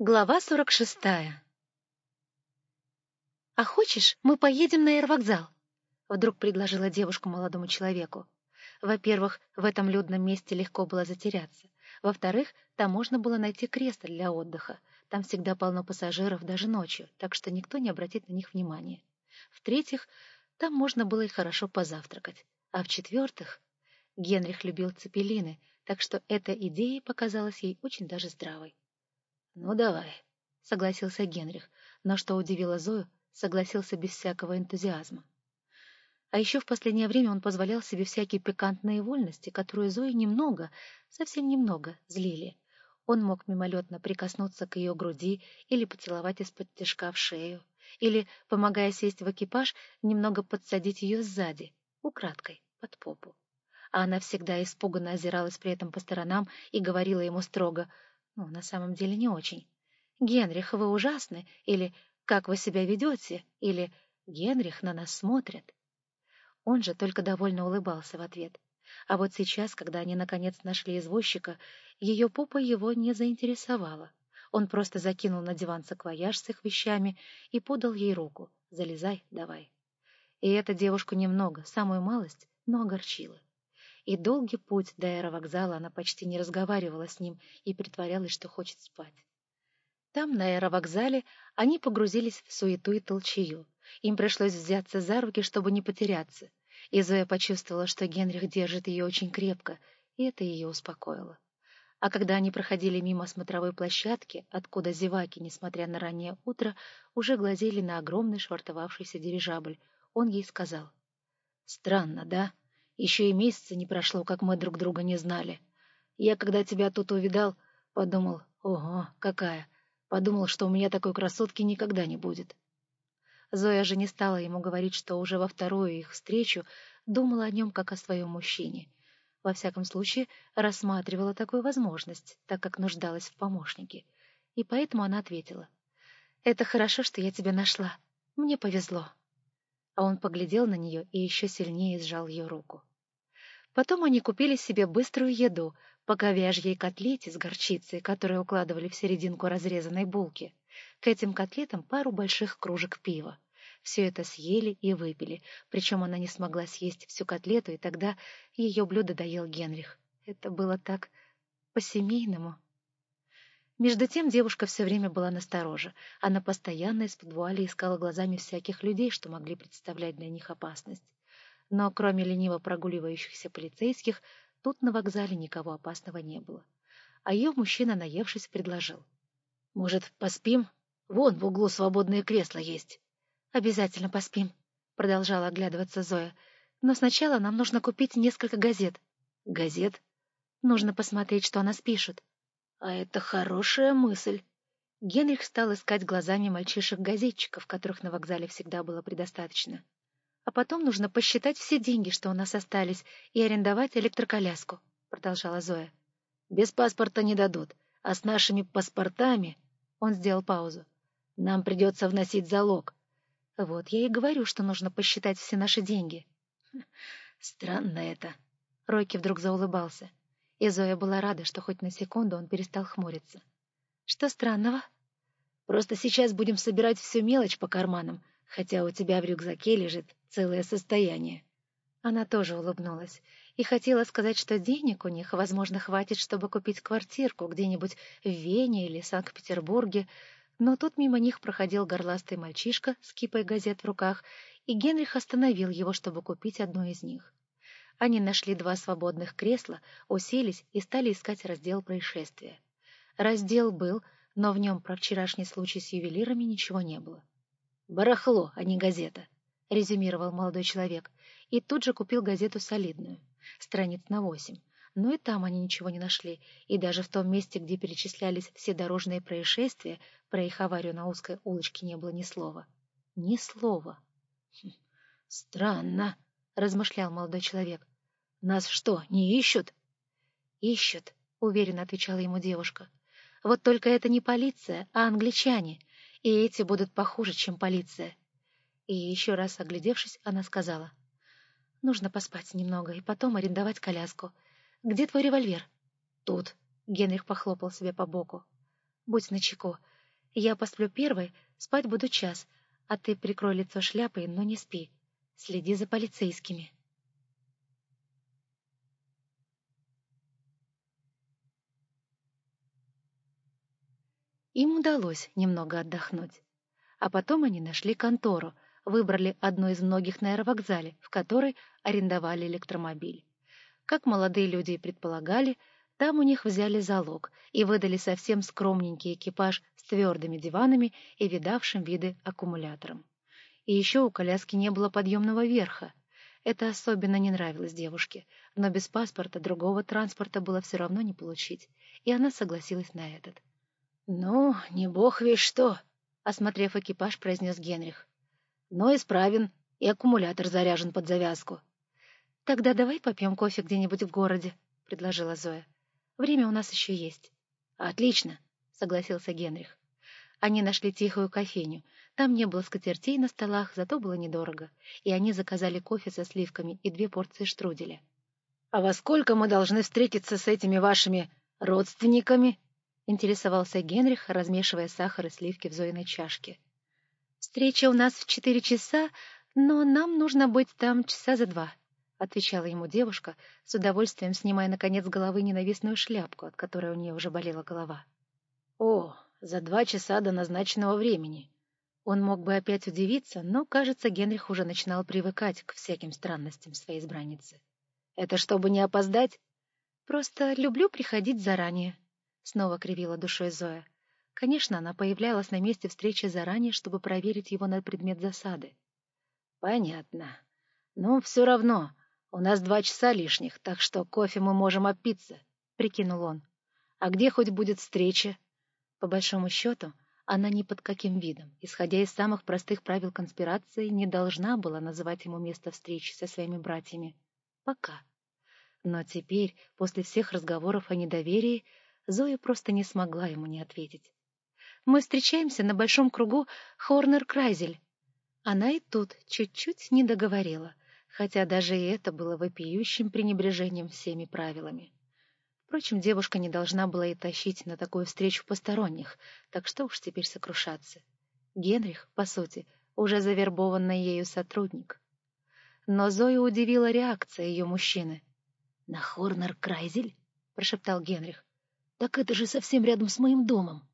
Глава сорок шестая «А хочешь, мы поедем на аэровокзал?» — вдруг предложила девушка молодому человеку. Во-первых, в этом людном месте легко было затеряться. Во-вторых, там можно было найти кресло для отдыха. Там всегда полно пассажиров даже ночью, так что никто не обратит на них внимания. В-третьих, там можно было и хорошо позавтракать. А в-четвертых, Генрих любил цепелины, так что эта идея показалась ей очень даже здравой. «Ну, давай», — согласился Генрих, но, что удивило Зою, согласился без всякого энтузиазма. А еще в последнее время он позволял себе всякие пикантные вольности, которые Зою немного, совсем немного, злили. Он мог мимолетно прикоснуться к ее груди или поцеловать из-под тяжка в шею, или, помогая сесть в экипаж, немного подсадить ее сзади, украдкой, под попу. А она всегда испуганно озиралась при этом по сторонам и говорила ему строго, ну, на самом деле не очень. «Генрих, вы ужасны!» или «Как вы себя ведете?» или «Генрих на нас смотрит». Он же только довольно улыбался в ответ. А вот сейчас, когда они наконец нашли извозчика, ее попа его не заинтересовала. Он просто закинул на диван саквояж с их вещами и подал ей руку. «Залезай, давай». И эта девушку немного, самую малость, но огорчила. И долгий путь до аэровокзала она почти не разговаривала с ним и притворялась, что хочет спать. Там, на аэровокзале, они погрузились в суету и толчею. Им пришлось взяться за руки, чтобы не потеряться. И Зоя почувствовала, что Генрих держит ее очень крепко, и это ее успокоило. А когда они проходили мимо смотровой площадки, откуда зеваки, несмотря на раннее утро, уже глазели на огромный швартовавшийся дирижабль, он ей сказал. «Странно, да? Еще и месяца не прошло, как мы друг друга не знали. Я, когда тебя тут увидал, подумал, ого, какая, Подумал, что у меня такой красотки никогда не будет. Зоя же не стала ему говорить, что уже во вторую их встречу думала о нем как о своем мужчине. Во всяком случае, рассматривала такую возможность, так как нуждалась в помощнике. И поэтому она ответила. «Это хорошо, что я тебя нашла. Мне повезло». А он поглядел на нее и еще сильнее сжал ее руку. Потом они купили себе быструю еду, по говяжьей котлете с горчицей, которую укладывали в серединку разрезанной булки. К этим котлетам пару больших кружек пива. Все это съели и выпили, причем она не смогла съесть всю котлету, и тогда ее блюдо доел Генрих. Это было так по-семейному. Между тем девушка все время была настороже. Она постоянно из-под вуали искала глазами всяких людей, что могли представлять для них опасность. Но кроме лениво прогуливающихся полицейских, Тут на вокзале никого опасного не было. А ее мужчина, наевшись, предложил. — Может, поспим? Вон в углу свободное кресло есть. — Обязательно поспим, — продолжала оглядываться Зоя. — Но сначала нам нужно купить несколько газет. — Газет? Нужно посмотреть, что о нас пишут. — А это хорошая мысль. Генрих стал искать глазами мальчишек-газетчиков, которых на вокзале всегда было предостаточно. А потом нужно посчитать все деньги, что у нас остались, и арендовать электроколяску», — продолжала Зоя. «Без паспорта не дадут, а с нашими паспортами...» Он сделал паузу. «Нам придется вносить залог». «Вот я и говорю, что нужно посчитать все наши деньги». «Странно это». Ройки вдруг заулыбался. И Зоя была рада, что хоть на секунду он перестал хмуриться. «Что странного?» «Просто сейчас будем собирать всю мелочь по карманам, хотя у тебя в рюкзаке лежит целое состояние. Она тоже улыбнулась и хотела сказать, что денег у них, возможно, хватит, чтобы купить квартирку где-нибудь в Вене или Санкт-Петербурге, но тут мимо них проходил горластый мальчишка с кипой газет в руках, и Генрих остановил его, чтобы купить одну из них. Они нашли два свободных кресла, уселись и стали искать раздел происшествия. Раздел был, но в нем про вчерашний случай с ювелирами ничего не было. «Барахло, а не газета», — резюмировал молодой человек, и тут же купил газету солидную, страниц на восемь. Но и там они ничего не нашли, и даже в том месте, где перечислялись все дорожные происшествия, про их аварию на узкой улочке не было ни слова. Ни слова. Хм, «Странно», — размышлял молодой человек. «Нас что, не ищут?» «Ищут», — уверенно отвечала ему девушка. «Вот только это не полиция, а англичане, и эти будут похуже, чем полиция. И еще раз оглядевшись, она сказала. «Нужно поспать немного и потом арендовать коляску. Где твой револьвер?» «Тут», — Генрих похлопал себе по боку. Будь начеку. Я посплю первой, спать буду час, а ты прикрой лицо шляпой, но не спи. Следи за полицейскими. Им удалось немного отдохнуть. А потом они нашли контору, выбрали одну из многих на аэровокзале, в которой арендовали электромобиль. Как молодые люди и предполагали, там у них взяли залог и выдали совсем скромненький экипаж с твердыми диванами и видавшим виды аккумулятором. И еще у коляски не было подъемного верха. Это особенно не нравилось девушке, но без паспорта другого транспорта было все равно не получить, и она согласилась на этот. «Ну, не бог весь что!» — осмотрев экипаж, произнес Генрих. «Но исправен, и аккумулятор заряжен под завязку». «Тогда давай попьем кофе где-нибудь в городе», — предложила Зоя. «Время у нас еще есть». «Отлично», — согласился Генрих. Они нашли тихую кофейню. Там не было скатертей на столах, зато было недорого. И они заказали кофе со сливками и две порции штруделя. «А во сколько мы должны встретиться с этими вашими родственниками?» — интересовался Генрих, размешивая сахар и сливки в Зоиной чашке. «Встреча у нас в четыре часа, но нам нужно быть там часа за два», — отвечала ему девушка, с удовольствием снимая, наконец, с головы ненавистную шляпку, от которой у нее уже болела голова. «О, за два часа до назначенного времени!» Он мог бы опять удивиться, но, кажется, Генрих уже начинал привыкать к всяким странностям своей избранницы. «Это чтобы не опоздать?» «Просто люблю приходить заранее», Снова кривила душой Зоя. Конечно, она появлялась на месте встречи заранее, чтобы проверить его на предмет засады. «Понятно. Но все равно. У нас два часа лишних, так что кофе мы можем опиться», — прикинул он. «А где хоть будет встреча?» По большому счету, она ни под каким видом, исходя из самых простых правил конспирации, не должна была называть ему место встречи со своими братьями. Пока. Но теперь, после всех разговоров о недоверии, Зоя просто не смогла ему не ответить. «Мы встречаемся на большом кругу Хорнер-Крайзель». Она и тут чуть-чуть не договорила, хотя даже и это было вопиющим пренебрежением всеми правилами. Впрочем, девушка не должна была и тащить на такую встречу посторонних, так что уж теперь сокрушаться. Генрих, по сути, уже завербованный ею сотрудник. Но Зою удивила реакция ее мужчины. «На Хорнер-Крайзель?» — прошептал Генрих. Так это же совсем рядом с моим домом.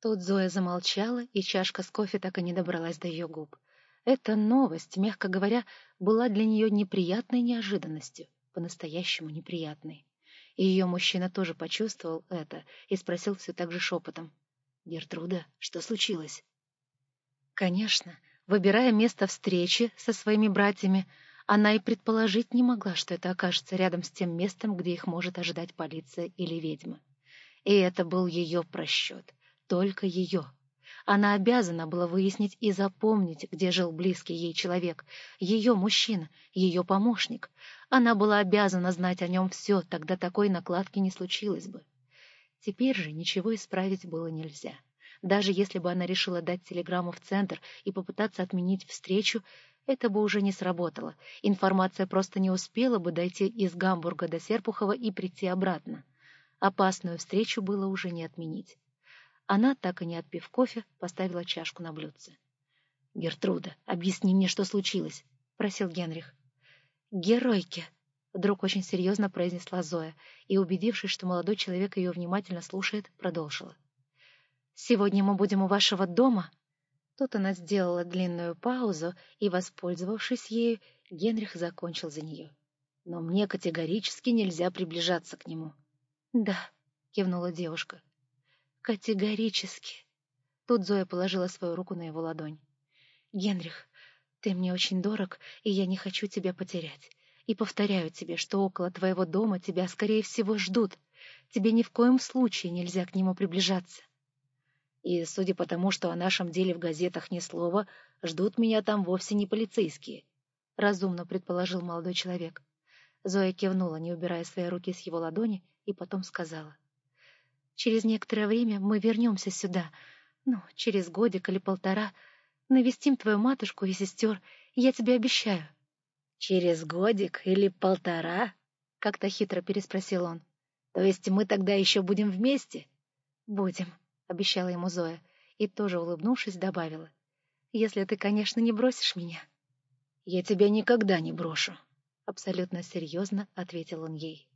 Тут Зоя замолчала, и чашка с кофе так и не добралась до ее губ. Эта новость, мягко говоря, была для нее неприятной неожиданностью, по-настоящему неприятной. И ее мужчина тоже почувствовал это и спросил все так же шепотом. «Гертруда, что случилось?» Конечно, выбирая место встречи со своими братьями, она и предположить не могла, что это окажется рядом с тем местом, где их может ожидать полиция или ведьма. И это был ее просчет, только ее. Она обязана была выяснить и запомнить, где жил близкий ей человек, ее мужчина, ее помощник. Она была обязана знать о нем все, тогда такой накладки не случилось бы. Теперь же ничего исправить было нельзя. Даже если бы она решила дать телеграмму в центр и попытаться отменить встречу, это бы уже не сработало. Информация просто не успела бы дойти из Гамбурга до Серпухова и прийти обратно. Опасную встречу было уже не отменить. Она, так и не отпив кофе, поставила чашку на блюдце. — Гертруда, объясни мне, что случилось, — просил Генрих. — Геройки, — вдруг очень серьезно произнесла Зоя и, убедившись, что молодой человек ее внимательно слушает, продолжила. — Сегодня мы будем у вашего дома. Тут она сделала длинную паузу, и, воспользовавшись ею, Генрих закончил за нее. Но мне категорически нельзя приближаться к нему. — «Да», — кивнула девушка. «Категорически». Тут Зоя положила свою руку на его ладонь. «Генрих, ты мне очень дорог, и я не хочу тебя потерять. И повторяю тебе, что около твоего дома тебя, скорее всего, ждут. Тебе ни в коем случае нельзя к нему приближаться». И, судя по тому, что о нашем деле в газетах ни слова, ждут меня там вовсе не полицейские, — разумно предположил молодой человек. Зоя кивнула, не убирая свои руки с его ладони, и потом сказала. «Через некоторое время мы вернемся сюда, ну, через годик или полтора, навестим твою матушку и сестер, я тебе обещаю». «Через годик или полтора?» — как-то хитро переспросил он. «То есть мы тогда еще будем вместе?» «Будем», — обещала ему Зоя, и тоже, улыбнувшись, добавила. «Если ты, конечно, не бросишь меня». «Я тебя никогда не брошу», — абсолютно серьезно ответил он ей.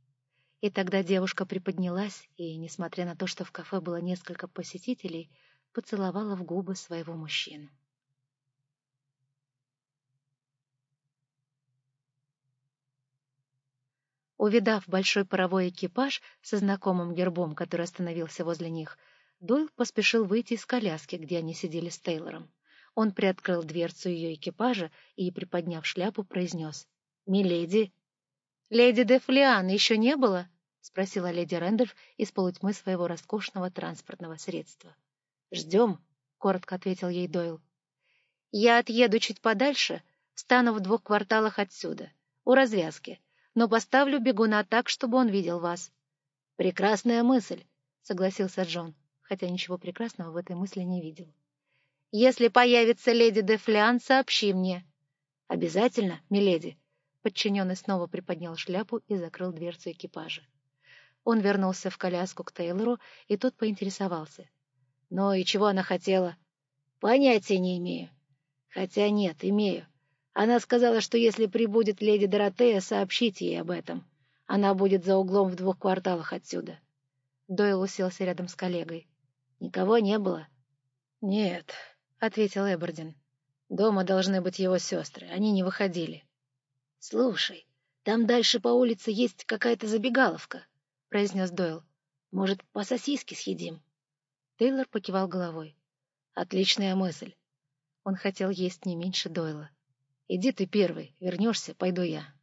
И тогда девушка приподнялась и, несмотря на то, что в кафе было несколько посетителей, поцеловала в губы своего мужчину. Увидав большой паровой экипаж со знакомым гербом, который остановился возле них, Дойл поспешил выйти из коляски, где они сидели с Тейлором. Он приоткрыл дверцу ее экипажа и, приподняв шляпу, произнес «Миледи». «Леди де Флиан еще не было?» — спросила леди Рэндольф из полутьмы своего роскошного транспортного средства. «Ждем», — коротко ответил ей Дойл. «Я отъеду чуть подальше, стану в двух кварталах отсюда, у развязки, но поставлю бегуна так, чтобы он видел вас». «Прекрасная мысль», — согласился Джон, хотя ничего прекрасного в этой мысли не видел. «Если появится леди де Флиан, сообщи мне». «Обязательно, миледи», — подчиненный снова приподнял шляпу и закрыл дверцу экипажа. Он вернулся в коляску к Тейлору, и тот поинтересовался. «Ну и чего она хотела?» «Понятия не имею». «Хотя нет, имею. Она сказала, что если прибудет леди Доротея, сообщите ей об этом. Она будет за углом в двух кварталах отсюда». Дойл уселся рядом с коллегой. «Никого не было?» «Нет», — ответил Эбердин. «Дома должны быть его сестры. Они не выходили». «Слушай, там дальше по улице есть какая-то забегаловка произнес Дойл. «Может, по сосиске съедим?» Тейлор покивал головой. «Отличная мысль». Он хотел есть не меньше Дойла. «Иди ты первый, вернешься, пойду я».